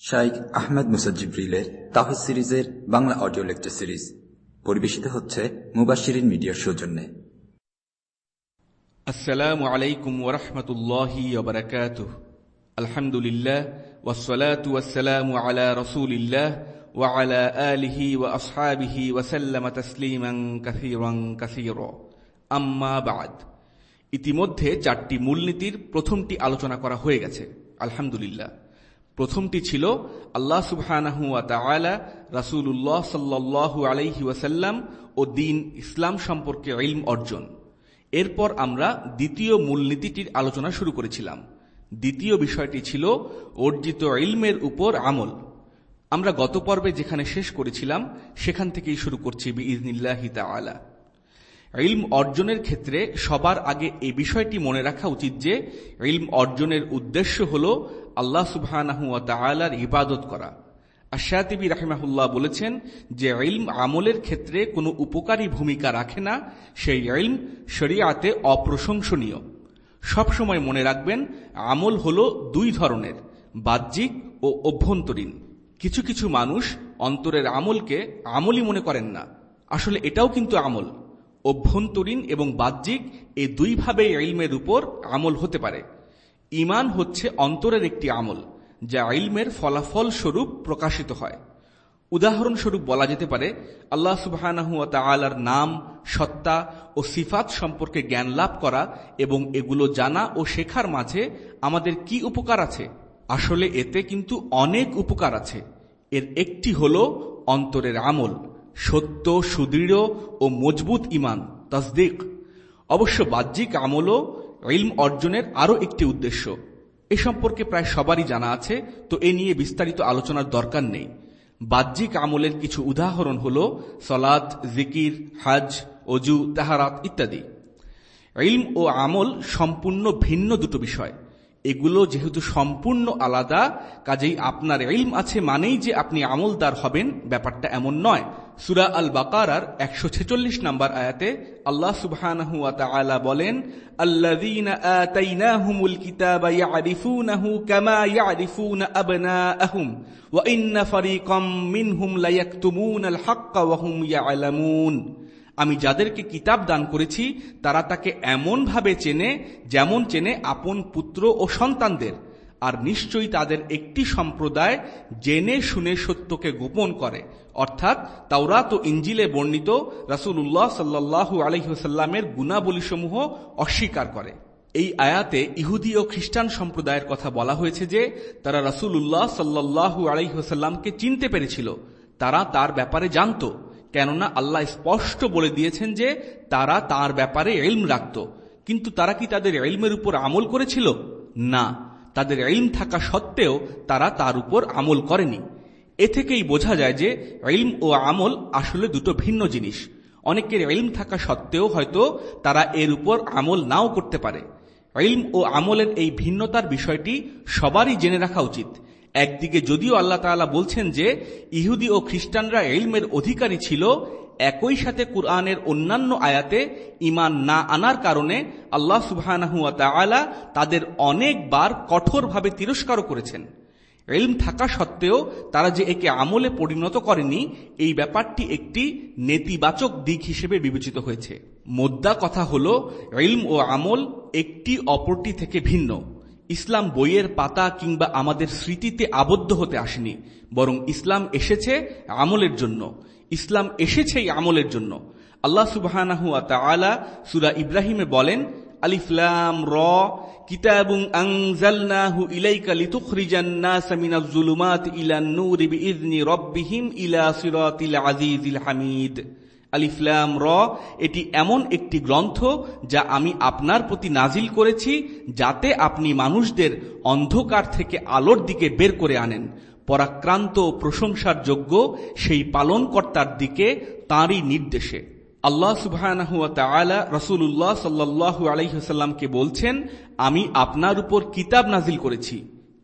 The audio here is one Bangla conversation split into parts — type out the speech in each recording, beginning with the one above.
শাইক আহমেদ মুসাজিব্রিলের তাহিদ সিরিজের বাংলা অডিও লেকচার সিরিজ পরিবেশিত হচ্ছে মুবাশিরিন মিডিয়ার সৌজন্যে আসসালামু আলাইকুম ওরহমতুল্লাহি ওবরাকাত আলহামদুলিল্লাহ ওয়াসসালাতু ওয়াসসালামু আলা রাসূলিল্লাহ ওয়া আলা আলিহি ওয়া আসহাবিহি ওয়া সাল্লামা তাসলিমান কাসীরান কাসীরা। আম্মা বাদ। ইতিমধ্যে চারটি মূলনীতির প্রথমটি আলোচনা করা হয়ে গেছে। আলহামদুলিল্লাহ। প্রথমটি ছিল আল্লাহ সুবহানাহু ওয়া তাআলা, রাসূলুল্লাহ সাল্লাল্লাহু আলাইহি ওয়াসাল্লাম ও দিন ইসলাম সম্পর্কে ইলম অর্জন। এরপর আমরা দ্বিতীয় মূলনীতিটির আলোচনা শুরু করেছিলাম। দ্বিতীয় বিষয়টি ছিল অর্জিত ইলমের উপর আমল। আমরা গত পর্বে যেখানে শেষ করেছিলাম, সেখান থেকেই শুরু করছি বিইজনিল্লাহি তাআলা। ইলম অর্জনের ক্ষেত্রে সবার আগে এই বিষয়টি মনে রাখা উচিত যে, ইলম অর্জনের উদ্দেশ্য হল আল্লাহ ওয়া ইবাদত করা। আশাতিবি রাহিমাহুল্লাহ বলেছেন যে ইলম আমলের ক্ষেত্রে কোনো উপকারী ভূমিকা রাখে না, সেই ইলম শরিয়াতে অপ্রশংসনীয়। সবসময় মনে রাখবেন, আমল হল দুই ধরনের, বাহ্যিক ও অভ্যন্তরীণ। কিছু কিছু মানুষ অন্তরের আমলকে আমলই মনে করেন না। আসলে এটাও কিন্তু আমল। অভ্যন্তরীণ এবং বাহ্যিক এই দুইভাবে ইলমের উপর আমল হতে পারে। ইমান হচ্ছে অন্তরের একটি আমল, যা ইলমের ফলাফল স্বরূপ প্রকাশিত হয়। উদাহরণস্বরূপ বলা যেতে পারে, আল্লাহ সুবাহানাহু তালার নাম, সত্তা ও সিফাত সম্পর্কে জ্ঞান লাভ করা এবং এগুলো জানা ও শেখার মাঝে আমাদের কি উপকার আছে? আসলে এতে কিন্তু অনেক উপকার আছে। এর একটি হল অন্তরের আমল, সত্য, সুদৃঢ় ও মজবুত ইমান, তসদিক। অবশ্য বাহ্যিক আমলও ইলম অর্জনের আরও একটি উদ্দেশ্য। এ সম্পর্কে প্রায় সবারই জানা আছে, তো এ নিয়ে বিস্তারিত আলোচনার দরকার নেই। বাহ্যিক আমলের কিছু উদাহরণ হল সলাদ জিকির, হাজ, অজু, তাহারাত ইত্যাদি। ইলম ও আমল সম্পূর্ণ ভিন্ন দুটো বিষয়। এগুলো যেহেতু সম্পূর্ণ আলাদা, কাজেই আপনার ইলম আছে মানেই যে আপনি আমলদার হবেন, ব্যাপারটা এমন নয়। সুরা আল বাকারার একশো ছেচল্লিশ নম্বর আয়াতে আল্লাহ সুবহানাহু তাআলা বলেন, আল্লাযীনা আমি যাদেরকে কিতাব দান করেছি, তারা তাকে এমনভাবে চেনে যেমন চেনে আপন পুত্র ও সন্তানদের। আর নিশ্চয়ই তাদের একটি সম্প্রদায় জেনে শুনে সত্যকে গোপন করে। অর্থাৎ তাওরাত ও ইঞ্জিলে বর্ণিত রাসুল্লাহ সাল্লাহ আলহিহসাল্লামের গুণাবলীসমূহ অস্বীকার করে। এই আয়াতে ইহুদি ও খ্রিস্টান সম্প্রদায়ের কথা বলা হয়েছে যে, তারা রাসুল্লাহ সাল্লাহু আলহিহসাল্লামকে চিনতে পেরেছিল। তারা তার ব্যাপারে জানত। কেননা আল্লাহ স্পষ্ট বলে দিয়েছেন যে তারা তার ব্যাপারে এলম রাখত। কিন্তু তারা কি তাদের এলমের উপর আমল করেছিল? না। তাদের এলম থাকা সত্ত্বেও তারা তার উপর আমল করেনি। এ থেকেই বোঝা যায় যে এলম ও আমল আসলে দুটো ভিন্ন জিনিস। অনেকের এলম থাকা সত্ত্বেও হয়তো তারা এর উপর আমল নাও করতে পারে। এলম ও আমলের এই ভিন্নতার বিষয়টি সবারই জেনে রাখা উচিত। একদিকে যদিও আল্লাহ তাআলা বলছেন যে, ইহুদি ও খ্রিস্টানরা এলমের অধিকারী ছিল, একই সাথে কুরআনের অন্যান্য আয়াতে ইমান না আনার কারণে আল্লাহ সুবহানাহুয়া তাদের অনেকবার কঠোরভাবে তিরস্কারও করেছেন। এলম থাকা সত্ত্বেও তারা যে একে আমলে পরিণত করেনি, এই ব্যাপারটি একটি নেতিবাচক দিক হিসেবে বিবেচিত হয়েছে। মোদ্দা কথা হল এলম ও আমল একটি অপরটি থেকে ভিন্ন। ইসলাম বইয়ের পাতা কিংবা আমাদের স্মৃতিতে আবদ্ধ হতে আসেনি, বরং ইসলাম এসেছে আমলের জন্য। ইসলাম এসেছেই আমলের জন্য। আল্লাহ তাআলা সুরা ইব্রাহিমে বলেন আলিফলাম র কিতাবুং ইলান ইলা হামিদ। আলিফলাম র, এটি এমন একটি গ্রন্থ যা আমি আপনার প্রতি নাজিল করেছি যাতে আপনি মানুষদের অন্ধকার থেকে আলোর দিকে বের করে আনেন। পরাক্রান্ত প্রশংসার যোগ্য সেই পালনকর্তার দিকে তাঁরই নির্দেশে। আল্লাহ সুবাহ রসুল্লাহ সাল্লাহ আলহিহাস্লামকে বলছেন, আমি আপনার উপর কিতাব নাজিল করেছি।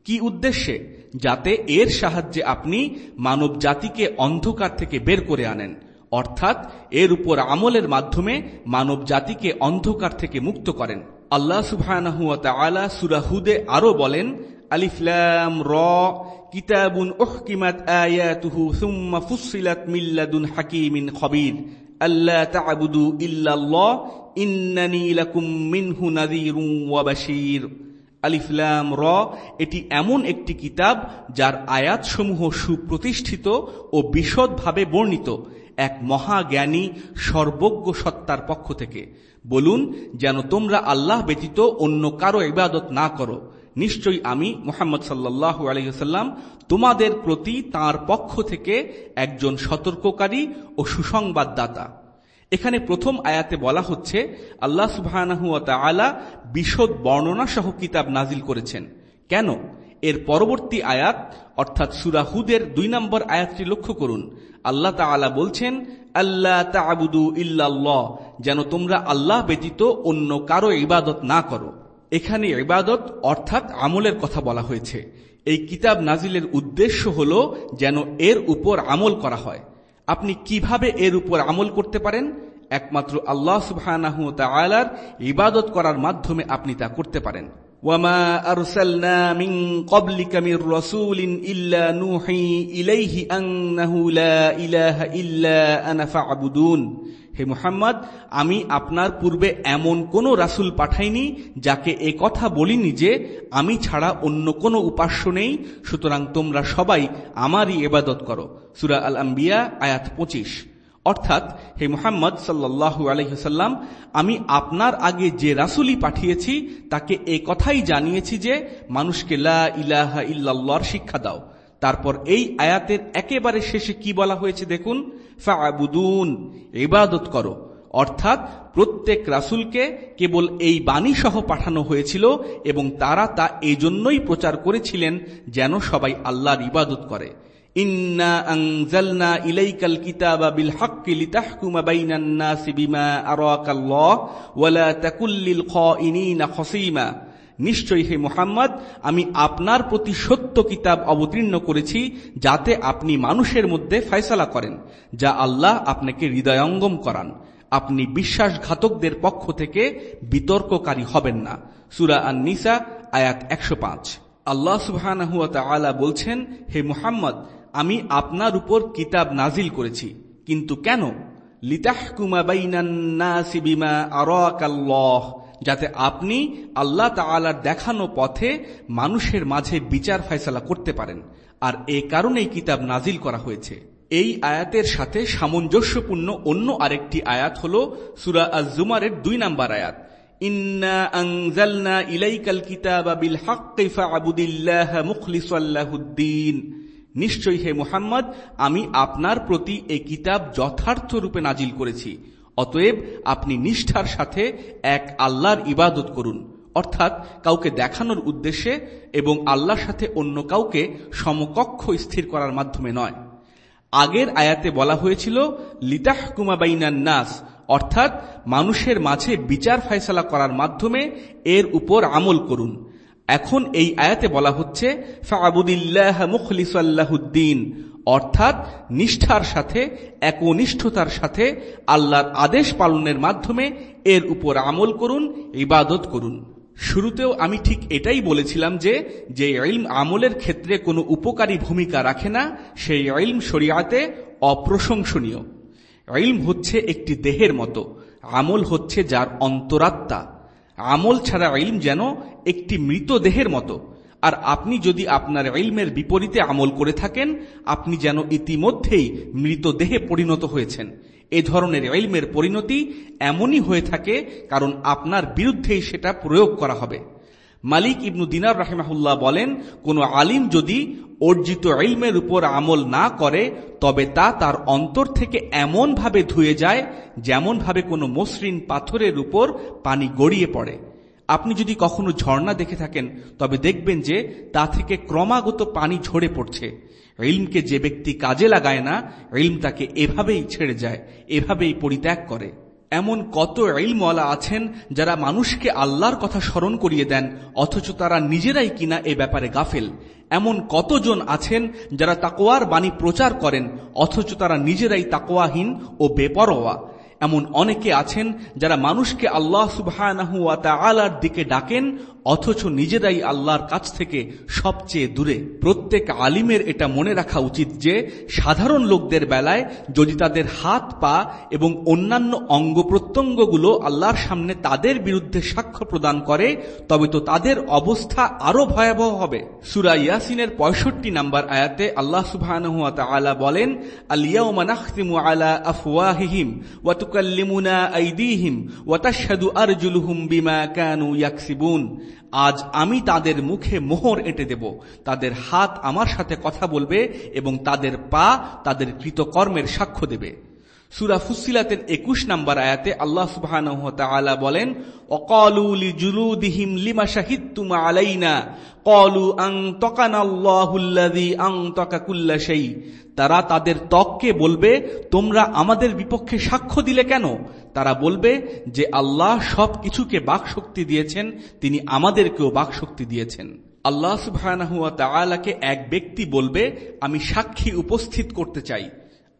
কি উদ্দেশ্যে? যাতে এর সাহায্যে আপনি মানব জাতিকে অন্ধকার থেকে বের করে আনেন। অর্থাৎ এর উপর আমলের মাধ্যমে মানব জাতিকে অন্ধকার থেকে মুক্ত করেন। আল্লাহ সুবাহ সুরাহুদে আরও বলেন আলিফলাম র, কিতাবুন মিল্লাদুন আলিফলাম র, এটি এমন একটি কিতাব যার আয়াতসমূহ সুপ্রতিষ্ঠিত ও বিশদভাবে বর্ণিত। এক মহাজ্ঞানী সর্বজ্ঞ সত্তার পক্ষ থেকে। বলুন, যেন তোমরা আল্লাহ ব্যতীত অন্য কারও ইবাদত না করো। নিশ্চয়ই আমি মোহাম্মদ সাল্লাহ আলহিহাল্লাম তোমাদের প্রতি তার পক্ষ থেকে একজন সতর্ককারী ও সুসংবাদদাতা। এখানে প্রথম আয়াতে বলা হচ্ছে, আল্লাহ সুবাহ বিশদ বর্ণনা সহ কিতাব নাজিল করেছেন। কেন? এর পরবর্তী আয়াত, অর্থাৎ সুরাহুদের দুই নম্বর আয়াতটি লক্ষ্য করুন। আল্লাহ তালা বলছেন আল্লাহ তাবুদু ইল্লাল্লাহ যেন তোমরা আল্লাহ ব্যতীত অন্য কারও ইবাদত না করো। এখানে ইবাদত অর্থাৎ আমলের কথা বলা হয়েছে। এই কিতাব নাজিলের উদ্দেশ্য হল যেন এর উপর আমল করা হয়। আপনি কীভাবে এর উপর আমল করতে পারেন? একমাত্র আল্লাহ সুবাহ ইবাদত করার মাধ্যমে আপনি তা করতে পারেন। ওয়ামা আরসালনা মিন ক্বাবলিকা মির রাসূলিন ইল্লা নুহি ইলাইহি আন্নাহু লা ইলাহা ইল্লা আনা ফা'বুদুন হে মুহাম্মদ, আমি আপনার পূর্বে এমন কোন রাসূল পাঠাইনি যাকে এ কথা বলিনি যে আমি ছাড়া অন্য কোনো উপাস্য নেই। সুতরাং তোমরা সবাই আমারই এবাদত করো। সুরা আল আম্বিয়া আয়াত পঁচিশ। অর্থাৎ, হে মুহাম্মদ সাল্লাহ আলহিসাল্লাম আমি আপনার আগে যে রাসুলি পাঠিয়েছি, তাকে এ কথাই জানিয়েছি যে, মানুষকে লা ইলাহা ইল্লাল্লাহর শিক্ষা দাও। তারপর এই আয়াতের একেবারে শেষে কি বলা হয়েছে দেখুন? ফাবুদুন ইবাদত করো। অর্থাৎ, প্রত্যেক রাসুলকে কেবল এই বাণী সহ পাঠানো হয়েছিল এবং তারা তা এজন্যই প্রচার করেছিলেন যেন সবাই আল্লাহর ইবাদত করে। ইন্না ওয়ালা নিশ্চয়ই হে মুহাম্মদ, আমি আপনার প্রতি সত্য কিতাব অবতীর্ণ করেছি যাতে আপনি মানুষের মধ্যে ফয়সালা করেন, যা আল্লাহ আপনাকে হৃদয়ঙ্গম করান। আপনি বিশ্বাসঘাতকদের পক্ষ থেকে বিতর্ককারী হবেন না। সুরা আন নিসা আয়াত একশো পাঁচ। আল্লাহ সুবাহ বলছেন, হে মুহাম্মদ আমি আপনার উপর কিতাব নাজিল করেছি। কিন্তু কেন? যাতে আপনি আল্লাহ তালার দেখানো পথে মানুষের মাঝে বিচার ফয়সলা করতে পারেন। আর এ কারণেই কিতাব নাজিল করা হয়েছে। এই আয়াতের সাথে সামঞ্জস্যপূর্ণ অন্য আরেকটি আয়াত হল সুরা আজুমারের দুই নাম্বার আয়াত। ইন্না ইলাইকাল কিতাবা বিল ফাআবুদিল্লাহ মুখলিসাল্লাহুদ্দিন নিশ্চয়ই হে মুহাম্মদ, আমি আপনার প্রতি এই কিতাব যথার্থ রূপে নাজিল করেছি। অতএব আপনি নিষ্ঠার সাথে এক আল্লাহর ইবাদত করুন। অর্থাৎ কাউকে দেখানোর উদ্দেশ্যে এবং আল্লাহর সাথে অন্য কাউকে সমকক্ষ স্থির করার মাধ্যমে নয়। আগের আয়াতে বলা হয়েছিল লিতাহ কুমাবাইনান নাস, অর্থাৎ মানুষের মাঝে বিচার ফায়সালা করার মাধ্যমে এর উপর আমল করুন। এখন এই আয়াতে বলা হচ্ছে অর্থাৎ নিষ্ঠার সাথে, একনিষ্ঠতার সাথে আল্লাহর আদেশ পালনের মাধ্যমে এর উপর আমল করুন, ইবাদত করুন। শুরুতেও আমি ঠিক এটাই বলেছিলাম যে যে ইলম আমলের ক্ষেত্রে কোনো উপকারী ভূমিকা রাখে না, সেই ইলম শরিয়াতে অপ্রশংসনীয়। ইলম হচ্ছে একটি দেহের মতো, আমল হচ্ছে যার অন্তরাত্মা। আমল ছাড়া ইলম যেন একটি মৃত দেহের মতো। আর আপনি যদি আপনার ইলমের বিপরীতে আমল করে থাকেন, আপনি যেন ইতিমধ্যেই মৃত দেহে পরিণত হয়েছেন। এ ধরনের ইলমের পরিণতি এমনই হয়ে থাকে কারণ আপনার বিরুদ্ধেই সেটা প্রয়োগ করা হবে। মালিক ইবনু দিনার রাহেমাহুল্লাহ বলেন, কোন আলিম যদি অর্জিত ইলমের উপর আমল না করে, তবে তা তার অন্তর থেকে এমনভাবে ধুয়ে যায়, যেমনভাবে কোনো মসৃণ পাথরের উপর পানি গড়িয়ে পড়ে। আপনি যদি কখনো ঝর্ণা দেখে থাকেন, তবে দেখবেন যে তা থেকে ক্রমাগত পানি ঝরে পড়ছে। ইলমকে যে ব্যক্তি কাজে লাগায় না, ইলম তাকে এভাবেই ছেড়ে যায়, এভাবেই পরিত্যাগ করে। এমন কত ইলমওয়ালা আছেন যারা মানুষকে আল্লাহর কথা স্মরণ করিয়ে দেন, অথচ তারা নিজেরাই কিনা এ ব্যাপারে গাফেল। এমন কতজন আছেন যারা তাকোয়ার বাণী প্রচার করেন, অথচ তারা নিজেরাই তাকোয়াহীন ও বেপরোয়া। এমন অনেকে আছেন যারা মানুষকে আল্লাহ সুবাহ দিকে ডাকেন অথচ নিজেরাই আল্লাহর কাছ থেকে সবচেয়ে দূরে। প্রত্যেক আলিমের এটা মনে রাখা উচিত যে, সাধারণ লোকদের বেলায় যদি তাদের হাত পা এবং অন্যান্য অঙ্গ প্রত্যঙ্গগুলো আল্লাহর সামনে তাদের বিরুদ্ধে সাক্ষ্য প্রদান করে, তবে তো তাদের অবস্থা আরও ভয়াবহ হবে। সুরা ইয়াসিনের পঁয়ষট্টি নাম্বার আয়াতে আল্লাহ সুবাহ বলেন আলিয়াউমা নাখতিমু আলা আফওয়াহিহিম ওয়া তুকাল্লিমুনা আইদিহিম ওয়া তাশহাদু আরজুলুহুম বিমা কানু ইয়াকসিবুন। আজ আমি তাদের মুখে মোহর এঁটে দেব। তাদের হাত আমার সাথে কথা বলবে এবং তাদের পা তাদের কৃতকর্মের সাক্ষ্য দেবে। সুরা ফুসিলাতের একুশ নম্বর আয়াতে আল্লাহ সুবাহ বলেন অকলুলি জুলুদিহিম লিমা শাহিদতুম আলাইনা? কলু আং তকানাল্লাহুল্লাযী আং তকাকুল্লা সেই তারা তাদের ত্বককে বলবে, তোমরা আমাদের বিপক্ষে সাক্ষ্য দিলে কেন? তারা বলবে যে, আল্লাহ সব কিছুকে বাকশক্তি দিয়েছেন, তিনি আমাদেরকেও বাকশক্তি দিয়েছেন। আল্লাহ সুবাহ এক ব্যক্তি বলবে, আমি সাক্ষী উপস্থিত করতে চাই।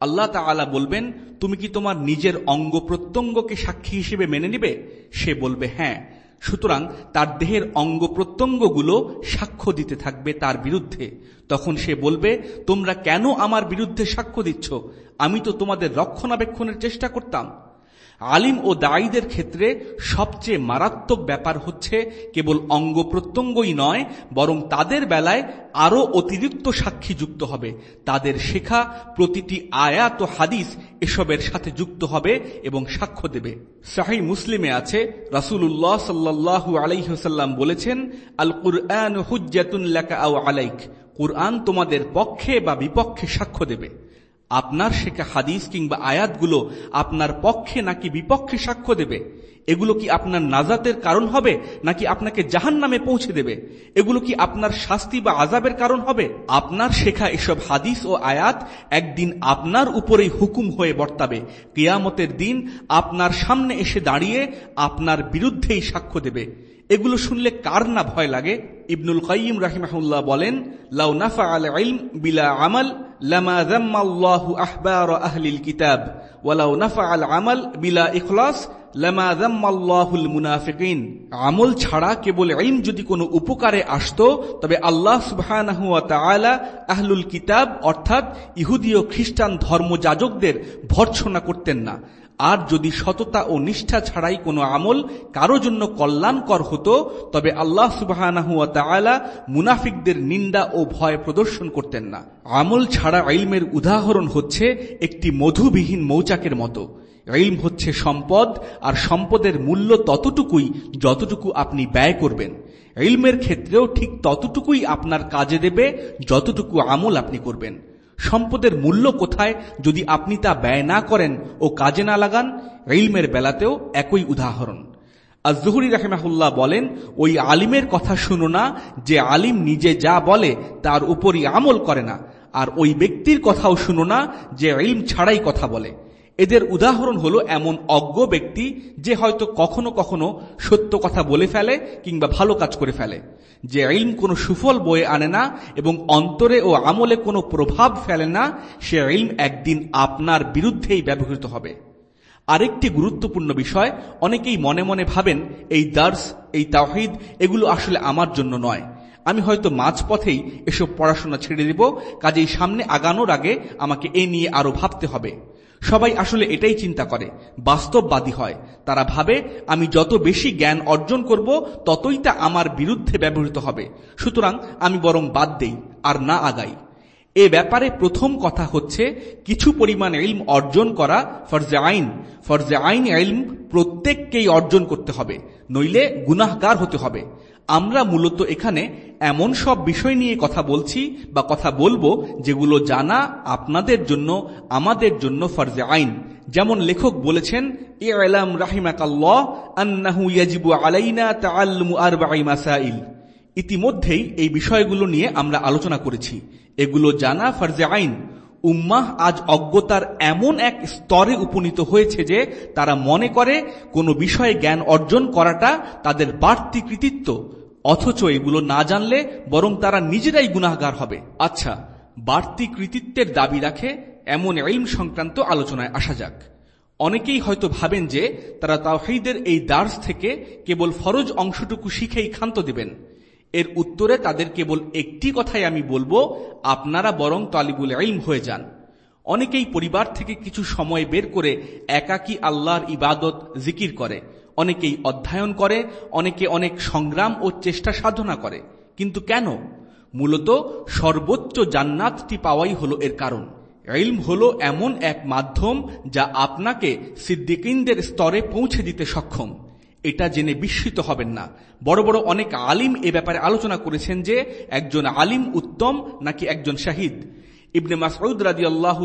আল্লাহ তালা বলবেন, তুমি কি তোমার নিজের অঙ্গ প্রত্যঙ্গকে সাক্ষী হিসেবে মেনে নিবে? সে বলবে হ্যাঁ। সুতরাং তার দেহের অঙ্গ প্রত্যঙ্গগুলো সাক্ষ্য দিতে থাকবে তার বিরুদ্ধে। তখন সে বলবে, তোমরা কেন আমার বিরুদ্ধে সাক্ষ্য দিচ্ছ? আমি তো তোমাদের রক্ষণাবেক্ষণের চেষ্টা করতাম। আলিম ও দায়ীদের ক্ষেত্রে সবচেয়ে মারাত্মক ব্যাপার হচ্ছে কেবল অঙ্গ প্রত্যঙ্গই নয়, বরং তাদের বেলায় আরও অতিরিক্ত সাক্ষী যুক্ত হবে। তাদের শেখা, প্রতিটি আয়াত ও হাদিস এসবের সাথে যুক্ত হবে এবং সাক্ষ্য দেবে। সাহি মুসলিমে আছে রাসুল্লাহ সাল্লাহ আলাইহসাল্লাম বলেছেন আল কুরআন হুজ্জাতুল্লাকা আলাইক। কুরআন তোমাদের পক্ষে বা বিপক্ষে সাক্ষ্য দেবে। আপনার শেখা হাদিস কিংবা আয়াতগুলো আপনার পক্ষে নাকি বিপক্ষে সাক্ষ্য দেবে? এগুলো কি আপনার নাজাতের কারণ হবে, নাকি আপনাকে জাহান নামে পৌঁছে দেবে? এগুলো কি আপনার শাস্তি বা আজাবের কারণ হবে? আপনার শেখা এসব হাদিস ও আয়াত একদিন আপনার উপরেই হুকুম হয়ে বর্তাবে। কেয়ামতের দিন আপনার সামনে এসে দাঁড়িয়ে আপনার বিরুদ্ধেই সাক্ষ্য দেবে। এগুলো শুনলে কার না ভয় লাগে? ইবনুল কাইম রাহিমাহুল্লাহ বলেন, লাউ নাফা আল ইলম বিলা আমাল লামা যাম্মাল্লাহু আহবার আহলিল কিতাব, ওয়ালাউ নাফা আল আমাল বিলা ইখলাস লামা যাম্মাল্লাহুল মুনাফিকিন। আমল ছাড়া কেবল ইলম যদি কোনো উপকারে আসত, তবে আল্লাহ সুবহানাহু ওয়া তাআলা আহলুল কিতাব, অর্থাৎ ইহুদি ও খ্রিস্টান ধর্মযাজকদের ভর্ৎসনা করতেন না। আর যদি সততা ও নিষ্ঠা ছাড়াই কোনো আমল কারও জন্য কল্যাণকর হতো, তবে আল্লাহ সুবাহ মুনাফিকদের নিন্দা ও ভয় প্রদর্শন করতেন না। আমল ছাড়া ইলমের উদাহরণ হচ্ছে একটি মধুবিহীন মৌচাকের মতো। ইলম হচ্ছে সম্পদ, আর সম্পদের মূল্য ততটুকুই যতটুকু আপনি ব্যয় করবেন। ইলমের ক্ষেত্রেও ঠিক ততটুকুই আপনার কাজে দেবে, যতটুকু আমল আপনি করবেন। সম্পদের মূল্য কোথায় যদি আপনি তা ব্যয় না করেন ও কাজে না লাগান, ইলমের বেলাতেও একই উদাহরণ। আজহুরি রাহেমাহুল্লাহ বলেন, ওই আলিমের কথা শুনো না, যে আলিম নিজে যা বলে তার উপরই আমল করে না, আর ওই ব্যক্তির কথাও শুনো না, যে ইলম ছাড়াই কথা বলে। এদের উদাহরণ হলো এমন অজ্ঞ ব্যক্তি যে হয়তো কখনো কখনো সত্য কথা বলে ফেলে কিংবা ভালো কাজ করে ফেলে, যে ইলম কোনো সুফল বয়ে আনে না এবং অন্তরে ও আমলে কোনো প্রভাব ফেলে না, সে ইলম একদিন আপনার বিরুদ্ধেই ব্যবহৃত হবে। আরেকটি গুরুত্বপূর্ণ বিষয়, অনেকেই মনে মনে ভাবেন এই দার্স, এই তাওহিদ এগুলো আসলে আমার জন্য নয়। আমি হয়তো মাঝপথেই এসব পড়াশোনা ছেড়ে দেব, কাজেই সামনে আগানোর আগে আমাকে এ নিয়ে আরও ভাবতে হবে। সবাই আসলে এটাই চিন্তা করে, বাস্তববাদী হয়। তারা ভাবে, আমি যত বেশি জ্ঞান অর্জন করব, ততই তা আমার বিরুদ্ধে ব্যবহৃত হবে। সুতরাং আমি বরং বাদ দেই, আর না আগাই। এ ব্যাপারে প্রথম কথা হচ্ছে, কিছু পরিমাণ ইলম অর্জন করা ফরজে আইন। ফরজে আইন ইলম প্রত্যেককেই অর্জন করতে হবে, নইলে গুনাহগার হতে হবে। আমরা মূলত এখানে এমন সব বিষয় নিয়ে কথা বলছি বা কথা বলব যেগুলো জানা আপনাদের জন্য, আমাদের জন্য ফরজে আইন। যেমন লেখক বলেছেন এ আলাম রাহিমাকাল্লাহ আন্নাহু ইয়াজিবু আলাইনা ইতিমধ্যেই এই বিষয়গুলো নিয়ে আমরা আলোচনা করেছি। এগুলো জানা ফরজে আইন। উম্মাহ আজ অজ্ঞতার এমন এক স্তরে উপনীত হয়েছে যে তারা মনে করে কোনো বিষয়ে জ্ঞান অর্জন করাটা তাদের বাড়তি কৃতিত্ব। অথচ এগুলো না জানলে বরং তারা নিজেরাই গুনাহগার হবে। আচ্ছা বাড়তি কৃতিত্বের দাবি রাখে এমন ইলম সংক্রান্ত আলোচনায় আসা যাক। অনেকেই হয়তো ভাবেন যে তারা তাওহিদের এই দার্স থেকে কেবল ফরজ অংশটুকু শিখেই ক্ষান্ত দেবেন। এর উত্তরে তাদের কেবল একটি কথাই আমি বলব, আপনারা বরং তালিবুল ইলম হয়ে যান। অনেকেই পরিবার থেকে কিছু সময় বের করে একাকী আল্লাহর ইবাদত জিকির করে, অনেকেই অধ্যয়ন করে, অনেকে অনেক সংগ্রাম ও চেষ্টা সাধনা করে। কিন্তু কেন? মূলত সর্বোচ্চ জান্নাতটি পাওয়াই হলো এর কারণ। ইলম হলো এমন এক মাধ্যম যা আপনাকে সিদ্দিকিনদের স্তরে পৌঁছে দিতে সক্ষম। এটা জেনে বিস্মিত হবেন না। বড় বড় অনেক আলিম এ ব্যাপারে আলোচনা করেছেন যে, একজন আলিম উত্তম নাকি একজন শাহিদ। ইবনে মাসউদ রাজি আল্লাহ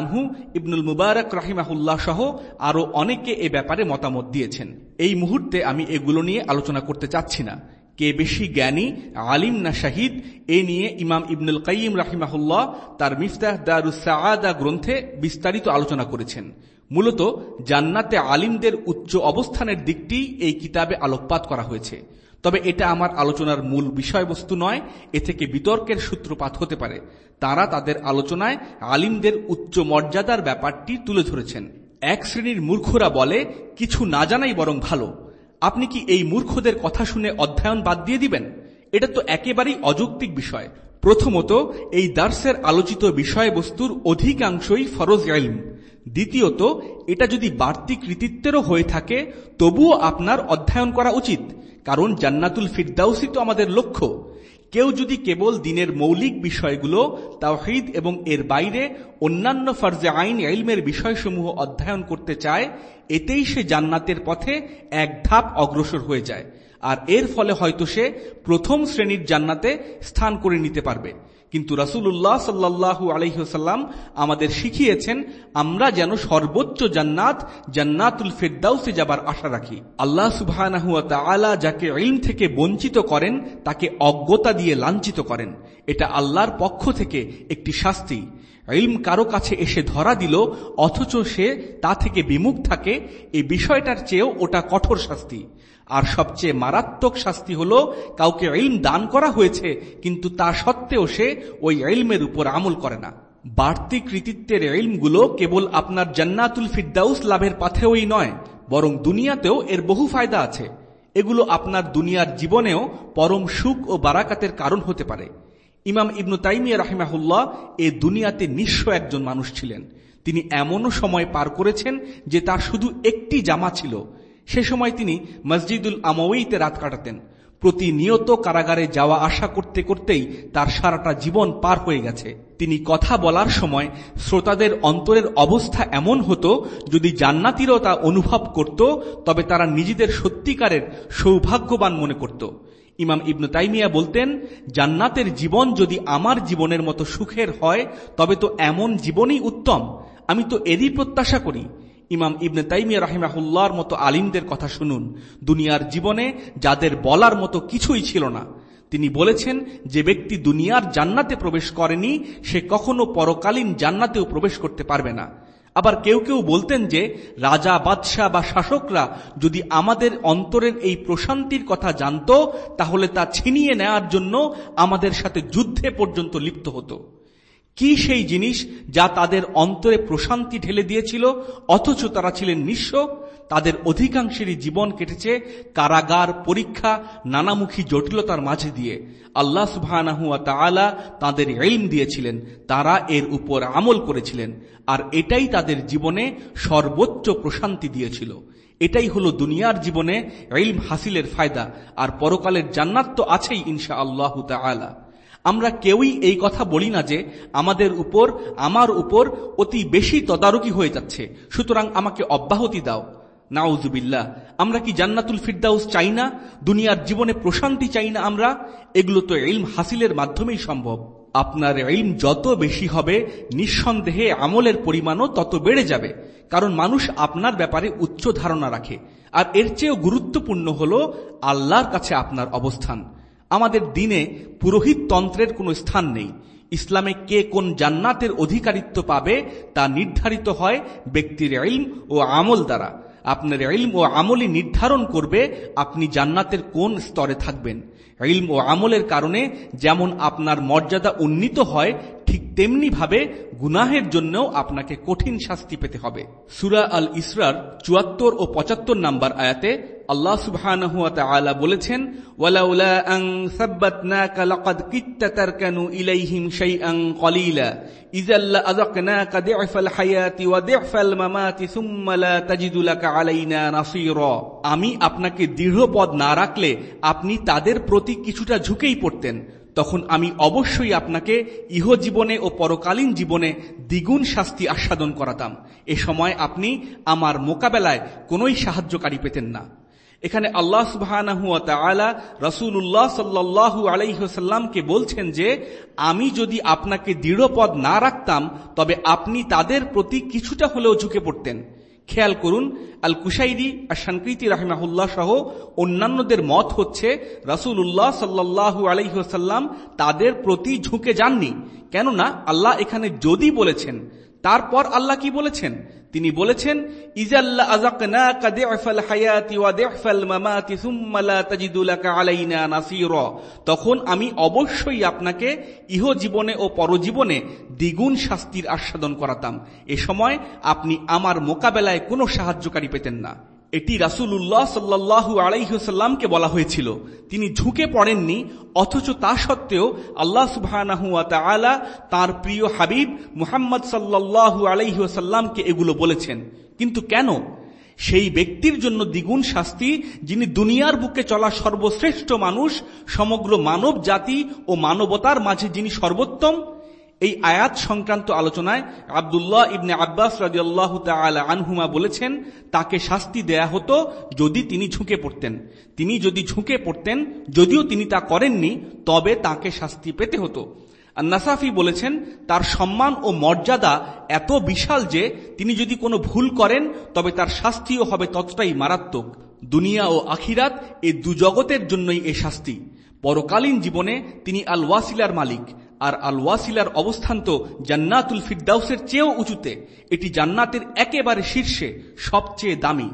আনহু, ইবনুল মুবারক রাহিমাহুল্লাহ সহ আরও অনেকে এ ব্যাপারে মতামত দিয়েছেন। এই মুহূর্তে আমি এগুলো নিয়ে আলোচনা করতে চাচ্ছি না। কে বেশি জ্ঞানী, আলিম না শাহিদ, এ নিয়ে ইমাম ইবনুল কাইম রাহিমাহুল্লাহ তার মিফতাহ দারুসাদা গ্রন্থে বিস্তারিত আলোচনা করেছেন। মূলত জান্নাতে আলিমদের উচ্চ অবস্থানের দিকটি এই কিতাবে আলোকপাত করা হয়েছে। তবে এটা আমার আলোচনার মূল বিষয়বস্তু নয়, এ থেকে বিতর্কের সূত্রপাত হতে পারে। তারা তাদের আলোচনায় আলিমদের উচ্চ মর্যাদার ব্যাপারটি তুলে ধরেছেন। এক শ্রেণির মূর্খরা বলে, কিছু না জানাই বরং ভালো। আপনি কি এই মূর্খদের কথা শুনে অধ্যয়ন বাদ দিয়ে দিবেন? এটা তো একেবারেই অযৌক্তিক বিষয়। প্রথমত, এই দার্সের আলোচিত বিষয়বস্তুর অধিকাংশই ফরজ এলম দ্বিতীয়ত, এটা যদি বাড়তি কৃতিত্বেরও হয়ে থাকে, তবুও আপনার অধ্যয়ন করা উচিত, কারণ জান্নাতুল ফিরদাউসি তো আমাদের লক্ষ্য। কেউ যদি কেবল দিনের মৌলিক বিষয়গুলো, তাওহিদ এবং এর বাইরে অন্যান্য ফর্জে আইন এলমের বিষয়সমূহ অধ্যয়ন করতে চায়, এতেই সে জান্নাতের পথে এক ধাপ অগ্রসর হয়ে যায়। আর এর ফলে হয়তো সে প্রথম শ্রেণির জান্নাতে স্থান করে নিতে পারবে। কিন্তু রাসুল্লাহ সাল্লাহ আলহ্লাম আমাদের শিখিয়েছেন, আমরা যেন সর্বোচ্চ জান্নাত জান্নাতুল ফেরদাউসে যাবার আশা রাখি। আল্লাহ সুবাহ যাকে ইলম থেকে বঞ্চিত করেন, তাকে অজ্ঞতা দিয়ে লাঞ্ছিত করেন। এটা আল্লাহর পক্ষ থেকে একটি শাস্তি। ইলম কারও কাছে এসে ধরা দিল, অথচ সে তা থেকে বিমুখ থাকে এই বিষয়টার চেয়েও ওটা কঠোর শাস্তি। আর সবচেয়ে মারাত্মক শাস্তি হল কাউকে ইলম দান করা হয়েছে, কিন্তু তা সত্ত্বেও সে ওই ইলমের উপর আমল করে না। বাড়তি কৃতিত্বের ইলমগুলো কেবল আপনার জান্নাতুল ফিরদাউস লাভের পাথেওই নয়, বরং দুনিয়াতেও এর বহু ফায়দা আছে। এগুলো আপনার দুনিয়ার জীবনেও পরম সুখ ও বারাকাতের কারণ হতে পারে। ইমাম ইবনু তাইমিয়া রাহিমাহুল্লাহ এ দুনিয়াতে নিঃস্ব একজন মানুষ ছিলেন। তিনি এমনও সময় পার করেছেন যে তার শুধু একটি জামা ছিল সে সময় তিনি মসজিদুল আমইতে রাত কাটাতেন। প্রতিনিয়ত কারাগারে যাওয়া আসা করতে করতেই তার সারাটা জীবন পার হয়ে গেছে। তিনি কথা বলার সময় শ্রোতাদের অন্তরের অবস্থা এমন হতো, যদি জান্নাতিরও তা অনুভব করত, তবে তারা নিজেদের সত্যিকারের সৌভাগ্যবান মনে করত। ইমাম ইবনু তাইমিয়া বলতেন, জান্নাতের জীবন যদি আমার জীবনের মতো সুখের হয়, তবে তো এমন জীবনই উত্তম। আমি তো এরই প্রত্যাশা করি। ইমাম ইবনে তাইমিয়া রাহিমাহুল্লার মতো আলিমদের কথা শুনুন। দুনিয়ার জীবনে যাদের বলার মতো কিছুই ছিল না। তিনি বলেছেন, যে ব্যক্তি দুনিয়ার জান্নাতে প্রবেশ করেনি, সে কখনো পরকালীন জান্নাতেও প্রবেশ করতে পারবে না। আবার কেউ কেউ বলতেন যে, রাজা, বাদশাহ বা শাসকরা যদি আমাদের অন্তরের এই প্রশান্তির কথা জানত, তাহলে তা ছিনিয়ে নেওয়ার জন্য আমাদের সাথে যুদ্ধে পর্যন্ত লিপ্ত হতো। কি সেই জিনিস যা তাদের অন্তরে প্রশান্তি ঢেলে দিয়েছিল? অথচ তারা ছিলেন নিঃস্ব। তাদের অধিকাংশেরই জীবন কেটেছে কারাগার, পরীক্ষা, নানামুখী জটিলতার মাঝে দিয়ে। আল্লাহ সুবাহ তাদের এলম দিয়েছিলেন। তারা এর উপর আমল করেছিলেন। আর এটাই তাদের জীবনে সর্বোচ্চ প্রশান্তি দিয়েছিল। এটাই হলো দুনিয়ার জীবনে এলম হাসিলের ফায়দা। আর পরকালের জান্নাত তো আছেই ইনশা আল্লাহ তালা আমরা কেউই এই কথা বলি না যে আমাদের উপর, আমার উপর অতি বেশি তদারকি হয়ে যাচ্ছে। সুতরাং আমাকে অব্যাহতি দাও। নাউজুবিল্লাহ। আমরা কি জান্নাতুল ফিরদাউস চাই না? দুনিয়ার জীবনে প্রশান্তি চাই না আমরা? এগুলো তো ইলম হাসিলের মাধ্যমেই সম্ভব। আপনার ইলম যত বেশি হবে, নিঃসন্দেহে আমলের পরিমাণও তত বেড়ে যাবে। কারণ মানুষ আপনার ব্যাপারে উচ্চ ধারণা রাখে। আর এর চেয়েও গুরুত্বপূর্ণ হল আল্লাহর কাছে আপনার অবস্থান। আমাদের দিনে পুরোহিত তন্ত্রের কোনো স্থান নেই। ইসলামে কে কোন জান্নাতের অধিকারিত্ব পাবে তা নির্ধারিত হয় ব্যক্তির ইলম ও আমল দ্বারা। আপনার ইলম ও আমলই নির্ধারণ করবে আপনি জান্নাতের কোন স্তরে থাকবেন। ইলম ও আমলের কারণে যেমন আপনার মর্যাদা উন্নীত হয়, ঠিক তেমনি ভাবে গুনাহের জন্যও আপনাকে কঠিন শাস্তি পেতে হবে। সুরা আল ইসরার চুয়াত্তর ও পঁচাত্তর নাম্বার আয়াতে আল্লাহ সুবহানাহু ওয়া তাআলা বলেছেন, ওয়ালাউলা আন সাব্বাতনাকা লাকাদ কিত্তা তারকানু ইলাইহিম শাইআন কলিলা। ইযাল লাযাকনাকা দি'ফাল হায়াতি ওয়া দি'ফাল মামাতি সুম্মা লা তাজিদু লাকা আলাইনা নাসীরা। আমি আপনাকে দৃঢ়পদ না রাখলে আপনি তাদের প্রতি কিছুটা ঝুঁকেই পড়তেন। তখন আমি অবশ্যই আপনাকে ইহজীবনে ও পরকালীন জীবনে দ্বিগুণ শাস্তি আস্বাদন করাতাম। এ সময় আপনি আমার মোকাবেলায় কোনোই সাহায্যকারী পেতেন না। এখানে আল্লাহ সুবাহ রসুল্লাহ সাল্লাহু আলাইসাল্লামকে বলছেন যে, আমি যদি আপনাকে দৃঢ়পদ না রাখতাম, তবে আপনি তাদের প্রতি কিছুটা হলেও ঝুঁকে পড়তেন। খেয়াল করুন আল কুসাইরি আর সাংকৃতি রাহিমাহুল্লাহ সহ অন্যান্যদের মত হচ্ছে রাসুল উল্লাহ সাল্লাহু আলহ্লাম তাদের প্রতি ঝুঁকে যাননি। কেননা, আল্লাহ এখানে যদি বলেছেন, তারপর আল্লাহ কি বলেছেন? তিনি বলেছেন তখন আমি অবশ্যই আপনাকে ইহ জীবনে ও পরজীবনে দ্বিগুণ শাস্তির আস্বাদন করাতাম। এ সময় আপনি আমার মোকাবেলায় কোনো সাহায্যকারী পেতেন না। এটি রাসুল্লাহ সাল্লাহু আলাইসাল্লামকে বলা হয়েছিল। তিনি ঝুঁকে পড়েননি, অথচ তা সত্ত্বেও আল্লাহ সুবাহ তার প্রিয় হাবিব মুহাম্মদ সাল্লাহু আলাইসাল্লামকে এগুলো বলেছেন। কিন্তু কেন? সেই ব্যক্তির জন্য দ্বিগুণ শাস্তি, যিনি দুনিয়ার বুকে চলা সর্বশ্রেষ্ঠ মানুষ, সমগ্র মানব জাতি ও মানবতার মাঝে যিনি সর্বোত্তম এই আয়াত সংক্রান্ত আলোচনায় আবদুল্লাহ ইবনে আব্বাস রাজিয়াল্লাহ তালা আনহুমা বলেছেন, তাকে শাস্তি দেয়া হতো যদি তিনি ঝুঁকে পড়তেন। তিনি যদি ঝুঁকে পড়তেন, যদিও তিনি তা করেননি, তবে তাকে শাস্তি পেতে হতো। নাসাফি বলেছেন, তার সম্মান ও মর্যাদা এত বিশাল যে তিনি যদি কোনো ভুল করেন, তবে তার শাস্তিও হবে ততটাই মারাত্মক। দুনিয়া ও আখিরাত এই দুজগতের জন্যই এ শাস্তি। পরকালীন জীবনে তিনি আল ওয়াসিলার মালিক। আর আল ওয়াসিলার অবস্থান তো জান্নাতুল ফিরদাউসের চেয়েও উঁচুতে। এটি জান্নাতের একেবারে শীর্ষে সবচেয়ে দামি।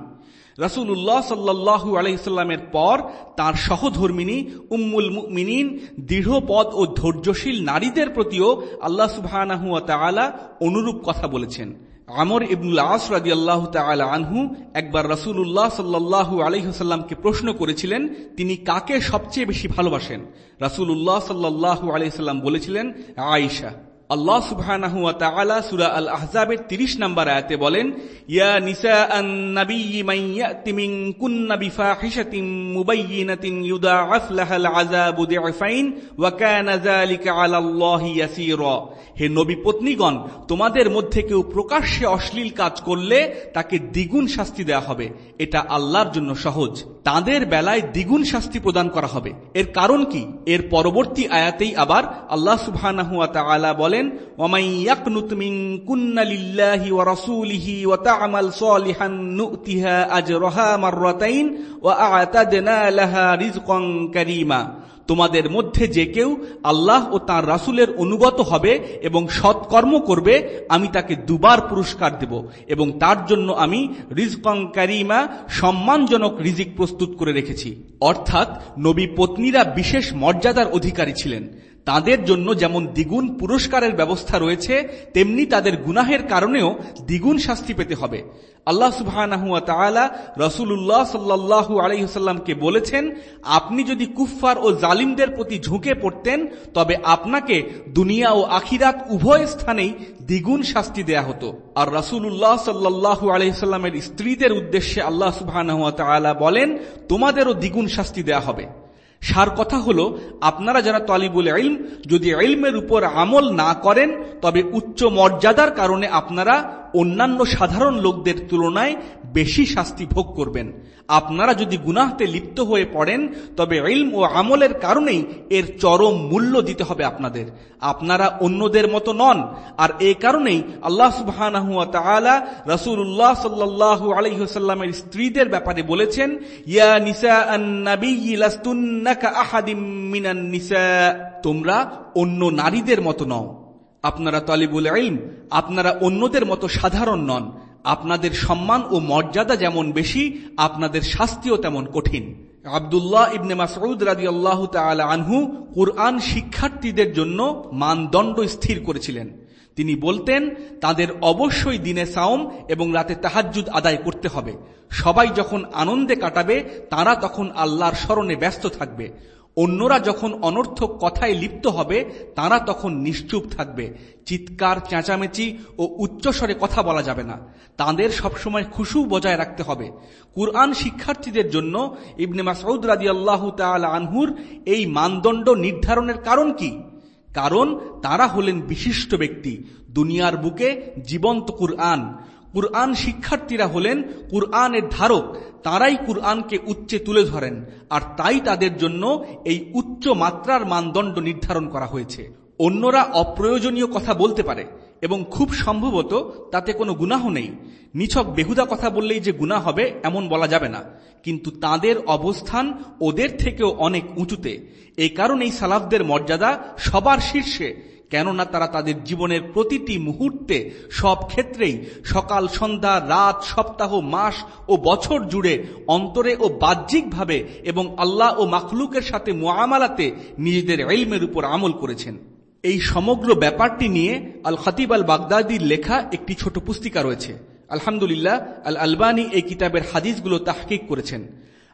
রাসুল্লাহ সাল্লাহু আলাইস্লামের পর তার সহধর্মিনী উম্মুল মিনিন দৃঢ়পদ ও ধৈর্যশীল নারীদের প্রতিও আল্লাহ সুবাহ অনুরূপ কথা বলেছেন। আমর ইবনুল আস রাজি আল্লাহ আনহু একবার রসুল্লাহ সাল্লাহু আলহিহাস্লামকে প্রশ্ন করেছিলেন, তিনি কাকে সবচেয়ে বেশি ভালোবাসেন? রাসুল্লাহ সাল্লাহু আলহিহাল্লাম বলেছিলেন, আয়েশা। আল্লাহ সুবহানাহু ওয়া তাআলা সূরা আল আহজাবের 30 নম্বর আয়াতে বলেন, ইয়া নিসা আন নাবিয়্যি মান ইয়াতি মিনকুন্না বিফাহিশাতিন মুবায়্যিনাতিন ইউদাআফ লাহাল আযাবু দি'ফাইন ওয়া কানা যালিকা আলাল্লাহি ইয়াসীরা। হে নবী পত্নীগণ, তোমাদের মধ্যে কেউ প্রকাশ্যে অশ্লীল কাজ করলে তাকে দ্বিগুণ শাস্তি দেয়া হবে। এটা আল্লাহর জন্য সহজ। তাদের বেলায় দ্বিগুণ শাস্তি প্রদান করা হবে। এর কারণ কি? এর পরবর্তী আয়াতেই আবার আল্লাহ সুবহানাহু ওয়া তাআলা বলেন কারীমা। তোমাদের মধ্যে যে কেউ আল্লাহ ও তার রাসুলের অনুগত হবে এবং সৎকর্ম করবে, আমি তাকে দুবার পুরস্কার দেব এবং তার জন্য আমি রিজকং কারিমা, সম্মানজনক রিজিক প্রস্তুত করে রেখেছি। অর্থাৎ নবী পত্নীরা বিশেষ মর্যাদার অধিকারী ছিলেন। তাদের জন্য যেমন দ্বিগুণ পুরস্কারের ব্যবস্থা রয়েছে, তেমনি তাদের গুনাহের কারণেও দ্বিগুণ শাস্তি পেতে হবে। আল্লাহ সুবাহ রসুল্লাহ সাল্লাহু আলহিহাল্লামকে বলেছেন, আপনি যদি কুফফার ও জালিমদের প্রতি ঝুঁকে পড়তেন, তবে আপনাকে দুনিয়া ও আখিরাত উভয় স্থানেই দ্বিগুণ শাস্তি দেয়া হতো। আর রসুল্লাহ সাল্লাহু আলহিহাল্লামের স্ত্রীদের উদ্দেশ্যে আল্লাহ সুবাহ বলেন, তোমাদেরও দ্বিগুণ শাস্তি দেয়া হবে। সার কথা হলো, আপনারা যারা তলিবুল ইলম, যদি ইলমের উপর আমল না করেন, তবে উচ্চ মর্যাদার কারণে আপনারা অন্যান্য সাধারণ লোকদের তুলনায় বেশি শাস্তি ভোগ করবেন। আপনারা যদি গুনাহতে লিপ্ত হয়ে পড়েন, তবে ইলম ও আমলের কারণেই এর চরম মূল্য দিতে হবে আপনাদের। আপনারা অন্যদের মতো নন। আর এ কারণেই আল্লাহ সুবাহ রসুল্লাহ সাল্লাহ আলহিহাস্লামের স্ত্রীদের ব্যাপারে বলেছেন, ইয়া নিসা নিসা তোমরা অন্য নারীদের মতো নও। আপনারা তলিবুল ইলম, আপনারা অন্যদের মতো সাধারণ নন। আপনাদের সম্মান ও মর্যাদা যেমন বেশি, আপনাদের শাস্তিও তেমন কঠিন। আবদুল্লাহ ইবনে মাসউদ রাজি আল্লাহ আনহু কুরআন শিক্ষার্থীদের জন্য মানদণ্ড স্থির করেছিলেন। তিনি বলতেন, তাদের অবশ্যই দিনে সাওম এবং রাতে তাহাজুদ আদায় করতে হবে। সবাই যখন আনন্দে কাটাবে, তারা তখন আল্লাহর স্মরণে ব্যস্ত থাকবে। অন্যরা যখন অনর্থক কথায় লিপ্ত হবে, তারা তখন নিশ্চুপ থাকবে। চিৎকার, চেঁচামেচি ও উচ্চস্বরে কথা বলা যাবে না। তাদের সবসময় খুশু বজায় রাখতে হবে। কুরআন শিক্ষার্থীদের জন্য ইবনে মাসউদ রাজি আল্লাহ আনহুর এই মানদণ্ড নির্ধারণের কারণ কি? কারণ তারা হলেন বিশিষ্ট ব্যক্তি। দুনিয়ার বুকে জীবন্ত কুরআন। কুরআন শিক্ষার্থীরা হলেন কুরআনের ধারক। তারাই কুরআনকে উচ্চে তুলে ধরেন। আর তাই তাদের জন্য এই উচ্চ মাত্রার মানদণ্ড নির্ধারণ করা হয়েছে। অন্যরা অপ্রয়োজনীয় কথা বলতে পারে এবং খুব সম্ভবত তাতে কোনো গুনাহ নেই। নিছক বেহুদা কথা বললেই যে গুণা হবে এমন বলা যাবে না। কিন্তু তাদের অবস্থান ওদের থেকেও অনেক উঁচুতে। এই কারণেই সালাফদের মর্যাদা সবার শীর্ষে কেননা তারা তাদের জীবনের প্রতিটি মুহূর্তে সব ক্ষেত্রেই সকাল, সন্ধ্যা, রাত, সপ্তাহ, মাস ও বছর জুড়ে অন্তরে ও বাহ্যিকভাবে এবং আল্লাহ ও মাখলুকের সাথে মোয়ামালাতে নিজেদের এলমের উপর আমল করেছেন। এই সমগ্র ব্যাপারটি নিয়ে আল খতিব আল বাগদাদির লেখা একটি ছোট পুস্তিকা রয়েছে। আলহামদুলিল্লাহ, আল আলবানী এই কিতাবের হাদিসগুলো তাহকিক করেছেন।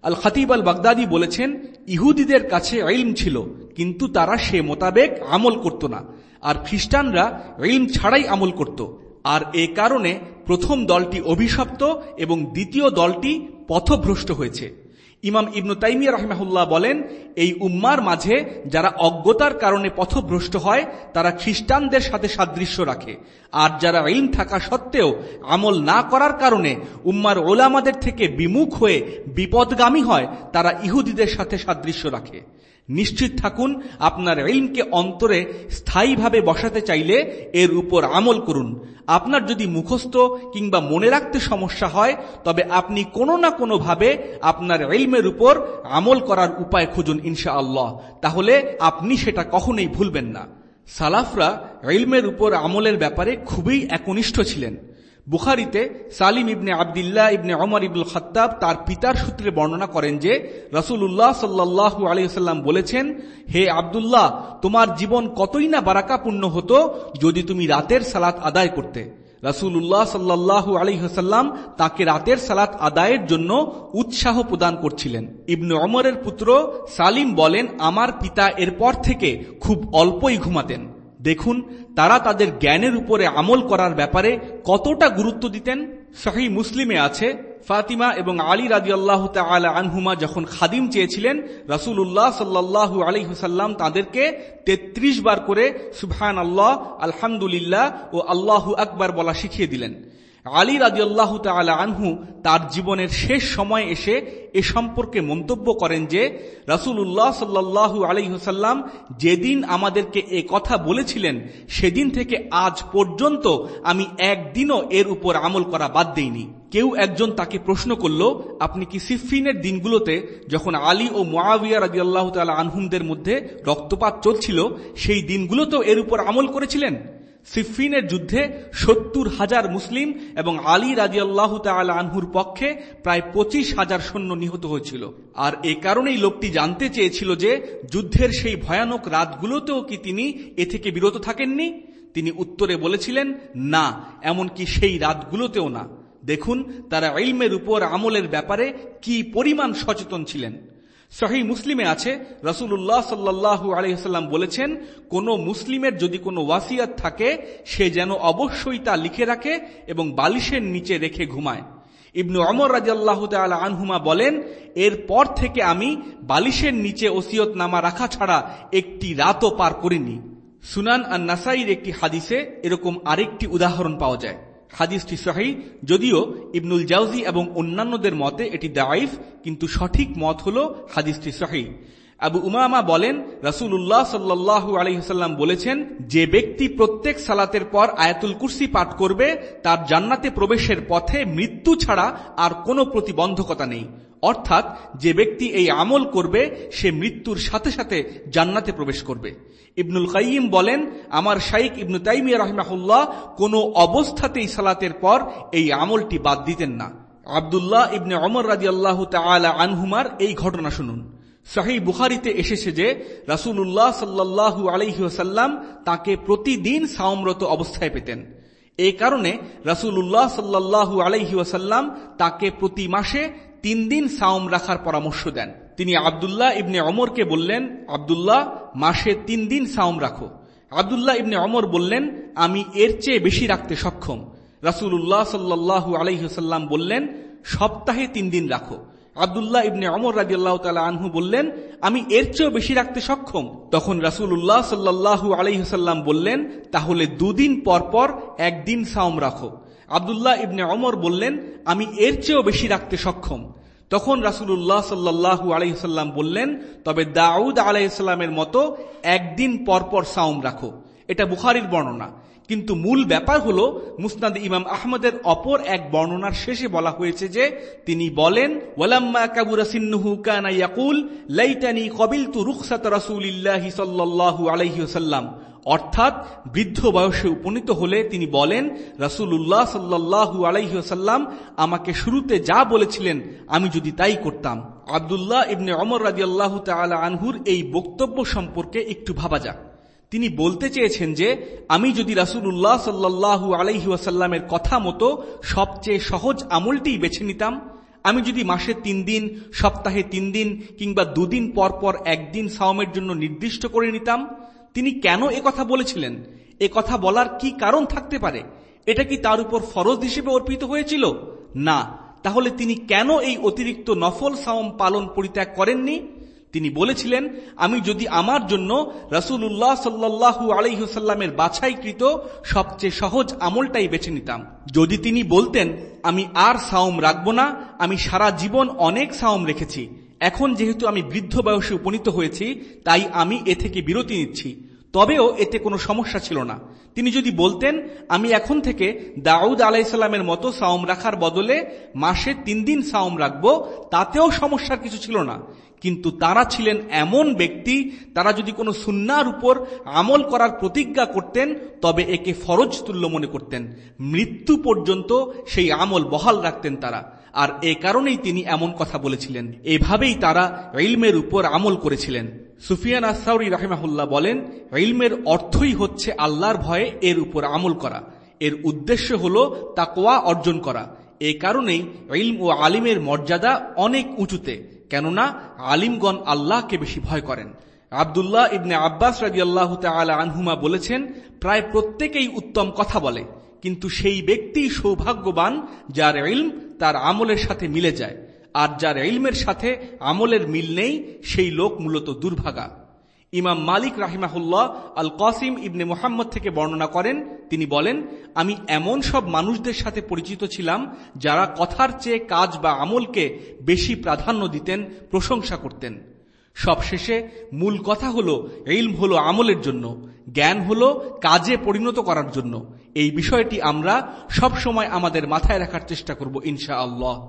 আল খতিব আল বাগদাদি বলেছেন, ইহুদিদের কাছে ইলম ছিল, কিন্তু তারা সে মোতাবেক আমল করত না। আর খ্রিস্টানরা ইলম ছাড়াই আমল করত। আর এ কারণে প্রথম দলটি অভিশপ্ত এবং দ্বিতীয় দলটি পথভ্রষ্ট হয়েছে। ইমাম ইবনু তাইমিয়া রহমাহুল্লাহ বলেন, এই উম্মার মাঝে যারা অজ্ঞতার কারণে পথভ্রষ্ট হয়, তারা খ্রিস্টানদের সাথে সাদৃশ্য রাখে। আর যারা ইলম থাকা সত্ত্বেও আমল না করার কারণে উম্মার ওলামাদের থেকে বিমুখ হয়ে বিপদগামী হয়, তারা ইহুদিদের সাথে সাদৃশ্য রাখে। নিশ্চিত থাকুন, আপনার ইলমকে অন্তরে স্থায়ীভাবে বসাতে চাইলে এর উপর আমল করুন। আপনার যদি মুখস্থ কিংবা মনে রাখতে সমস্যা হয়, তবে আপনি কোনো না কোনোভাবে আপনার ইলমের উপর আমল করার উপায় খুঁজুন ইনশা আল্লাহ তাহলে আপনি সেটা কখনোই ভুলবেন না। সালাফরা ইলমের উপর আমলের ব্যাপারে খুবই একনিষ্ঠ ছিলেন। বুখারিতে সালিম ইবনে আবদুল্লাহ ইবনে অমর ইবুল খত্তাব তার পিতার সূত্রে বর্ণনা করেন যে রসুল্লাহ সাল্লাহু আলহিহাল্লাম বলেছেন, হে আবদুল্লাহ, তোমার জীবন কতই না বারাকাপূর্ণ হতো যদি তুমি রাতের সালাত আদায় করতে। রাসুল্লাহ সাল্লাহু আলহিহাল্লাম তাকে রাতের সালাত আদায়ের জন্য উৎসাহ প্রদান করছিলেন। ইবনে অমরের পুত্র সালিম বলেন, আমার পিতা এরপর থেকে খুব অল্পই ঘুমাতেন। দেখুন, তারা তাদের জ্ঞানের উপরে আমল করার ব্যাপারে কতটা গুরুত্ব দিতেন। শাহী মুসলিমে আছে, ফাতিমা এবং আলী রাজি আল্লাহ আনহুমা যখন খাদিম চেয়েছিলেন রাসুল উল্লাহ আলী হুসাল্লাম তাদেরকে ৩৩ বার করে সুবহান আল্লাহ আলহামদুলিল্লাহ ও আল্লাহু আকবার বলা শিখিয়ে দিলেন। আলী রাজিউল্লাহ তালা আনহু তার জীবনের শেষ সময় এসে এ সম্পর্কে মন্তব্য করেন যে রাসুল্লাহ সাল্লাহু আলহিহসাল্লাম যেদিন আমাদেরকে এ কথা বলেছিলেন, সেদিন থেকে আজ পর্যন্ত আমি একদিনও এর উপর আমল করা বাদ দেইনি। কেউ একজন তাকে প্রশ্ন করল, আপনি কি সিফিনের দিনগুলোতে যখন আলী ও মোয়াবিয়া রাজি আল্লাহ তালা আনহুমদের মধ্যে রক্তপাত চলছিল, সেই দিনগুলোতেও এর উপর আমল করেছিলেন? সিফিনের যুদ্ধে সত্তর হাজার মুসলিম এবং আলী রাজি আল্লাহ আনহুর পক্ষে প্রায় পঁচিশ হাজার সৈন্য নিহত হয়েছিল। আর এ কারণেই লোকটি জানতে চেয়েছিল যে যুদ্ধের সেই ভয়ানক রাতগুলোতেও কি তিনি এ থেকে বিরত থাকেননি? তিনি উত্তরে বলেছিলেন, না, এমনকি সেই রাতগুলোতেও না। দেখুন, তারা ইলমের উপর আমলের ব্যাপারে কি পরিমাণ সচেতন ছিলেন। সহি মুসলিমে আছে রসুল্লাহ সাল্লাহ আলহিহাল্লাম বলেছেন, কোন মুসলিমের যদি কোনো ওয়াসিয়াত থাকে, সে যেন অবশ্যই তা লিখে রাখে এবং বালিশের নিচে রেখে ঘুমায়। ইবনু অমর রাজিয়াল্লাহ আনহুমা বলেন, এরপর থেকে আমি বালিশের নিচে ওসিয়ত নামা রাখা ছাড়া একটি রাতও পার করিনি। সুনান আর নাসাইর একটি হাদিসে এরকম আরেকটি উদাহরণ পাওয়া যায়। হাদিসটি সহি, যদিও ইবনুল জাউজি এবং অন্যান্যদের মতে এটি দাইফ কিন্তু সঠিক মত হল হাদিসটি সহি। আবু উমামা বলেন রাসুল উল্লাহ সাল্লু আলহিহাল্লাম বলেছেন, যে ব্যক্তি প্রত্যেক সালাতের পর আয়াতুল কুরসি পাঠ করবে, তার জান্নাতে প্রবেশের পথে মৃত্যু ছাড়া আর কোনো প্রতিবন্ধকতা নেই। অর্থাৎ যে ব্যক্তি এই আমল করবে, সে মৃত্যুর সাথে সাথে জান্নাতে প্রবেশ করবে। ইবনুল কাইম বলেন, আমার শাইক ইবনু তাইমিয়া রহমাহুল্লাহ কোনো অবস্থাতেই সালাতের পর এই আমলটি বাদ দিতেন না। আবদুল্লাহ ইবনে অমর রাজি আল্লাহ আনহুমার এই ঘটনা শুনুন। শাহী বুখারিতে এসেছে যে রাসুল্লাহ সাল্লাহু আলহিহাসাল্লাম তাকে প্রতিদিন সাওমরত অবস্থায় পেতেন। এই কারণে রাসুল্লাহ সাল্লাহু আলহি ওয়াসাল্লাম তাকে প্রতি মাসে তিন দিন সাওম রাখার পরামর্শ দেন। তিনি আবদুল্লাহ ইবনে অমরকে বললেন, আবদুল্লাহ, মাসে তিন দিন সাওম রাখো। আবদুল্লাহ ইবনে অমর বললেন, আমি এর চেয়ে বেশি রাখতে সক্ষম। রাসুল্লাহ সাল্লু আলহিহাল্লাম বললেন, সপ্তাহে তিন দিন রাখো। আবদুল্লাহ ইবনে অমর রাজি আল্লাহ তালা আনহু বললেন, আমি এর চেয়েও বেশি রাখতে সক্ষম। তখন রাসুল্লাহ সাল্লাহু আলহিহাল্লাম বললেন, তাহলে দুদিন পর পর একদিন সাওম রাখো। আবদুল্লাহ ইবনে অমর বললেন, আমি এর চেয়েও বেশি রাখতে সক্ষম। তখন রাসুল্লাহ সাল্লাহু আলহিহাল্লাম বললেন, তবে দাউদ আলাইসাল্লামের মতো একদিন পরপর সাওম রাখো। এটা বুখারির বর্ণনা। কিন্তু মূল ব্যাপার হল, মুসনাদ ইমাম আহমদের অপর এক বর্ণনার শেষে বলা হয়েছে যে, তিনি বলেন আলাইহি অর্থাৎ, বৃদ্ধ বয়সে উপনীত হলে তিনি বলেন, রাসূলুল্লাহ সাল্লাল্লাহু আলাইহি ওয়াসাল্লাম আমাকে শুরুতে যা বলেছিলেন, আমি যদি তাই করতাম। আব্দুল্লাহ ইবনে ওমর রাদিয়াল্লাহু তাআলা আনহুর এই বক্তব্য সম্পর্কে একটু ভাবা যাক। তিনি বলতে চেয়েছেন যে, আমি যদি রাসুল্লাহ সাল্লাহু আলাইহি ওয়াসাল্লামের কথা মতো সবচেয়ে সহজ আমলটি বেছে নিতাম, আমি যদি মাসে তিন দিন, সপ্তাহে তিন দিন কিংবা দুদিন পর পর একদিন সাওমের জন্য নির্দিষ্ট করে নিতাম, তিনি কেন কথা বলেছিলেন? এ কথা বলার কি কারণ থাকতে পারে? এটা কি তার উপর ফরজ হিসেবে অর্পিত হয়েছিল? না। তাহলে তিনি কেন এই অতিরিক্ত নফল সাওম পালন পরিত্যাগ করেননি? তিনি বলেছিলেন, আমি যদি আমার জন্য রসুল্লাহ সাল্লাহু আলহিহসাল্লামের বাছাইকৃত সবচেয়ে সহজ আমলটাই বেছে নিতাম। যদি তিনি বলতেন, আমি আর সাওম রাখব না, আমি সারা জীবন অনেক সাওম রেখেছি, এখন যেহেতু আমি বৃদ্ধ বয়সে উপনীত হয়েছি, তাই আমি এ থেকে বিরতি নিচ্ছি। তবেও এতে কোনো সমস্যা ছিল না। তিনি যদি বলতেন, আমি এখন থেকে দাউদ আলাইসাল্লামের মতো সাওম রাখার বদলে মাসে তিন দিন সাওম রাখব, তাতেও সমস্যার কিছু ছিল না। কিন্তু তারা ছিলেন এমন ব্যক্তি, তারা যদি কোনো সুন্নার উপর আমল করার প্রতিজ্ঞা করতেন, তবে একে ফরজ তুল্য মনে করতেন। মৃত্যু পর্যন্ত সেই আমল বহাল রাখতেন তারা। আর এ কারণেই তিনি এমন কথা বলেছিলেন। এভাবেই তারা ইলমের উপর আমল করেছিলেন। সুফিয়ান আসাউরি রাহেমাহুল্লাহ বলেন, ইলমের অর্থই হচ্ছে আল্লাহর ভয়ে এর উপর আমল করা। এর উদ্দেশ্য হল তাকোয়া অর্জন করা। এ কারণেই ইলম ও আলিমের মর্যাদা অনেক উঁচুতে। কেননা আলিমগণ আল্লাহকে বেশি ভয় করেন। আবদুল্লাহ ইবনে আব্বাস রাজি আল্লাহ আনহুমা বলেছেন, প্রায় প্রত্যেকেই উত্তম কথা বলে, কিন্তু সেই ব্যক্তি সৌভাগ্যবান যার ইলম তার আমলের সাথে মিলে যায়, আর যার ইলমের সাথে আমলের মিল নেই, সেই লোক মূলত দুর্ভাগা। ইমাম মালিক রাহিমাহুল্লাহ আল কাসিম ইবনে মোহাম্মদ থেকে বর্ণনা করেন। তিনি বলেন, আমি এমন সব মানুষদের সাথে পরিচিত ছিলাম যারা কথার চেয়ে কাজ বা আমলকে বেশি প্রাধান্য দিতেন, প্রশংসা করতেন। সবশেষে মূল কথা হলো, ইলম হলো আমলের জন্য, জ্ঞান হলো কাজে পরিণত করার জন্য। এই বিষয়টি আমরা সব সময় আমাদের মাথায় রাখার চেষ্টা করব ইনশা আল্লাহ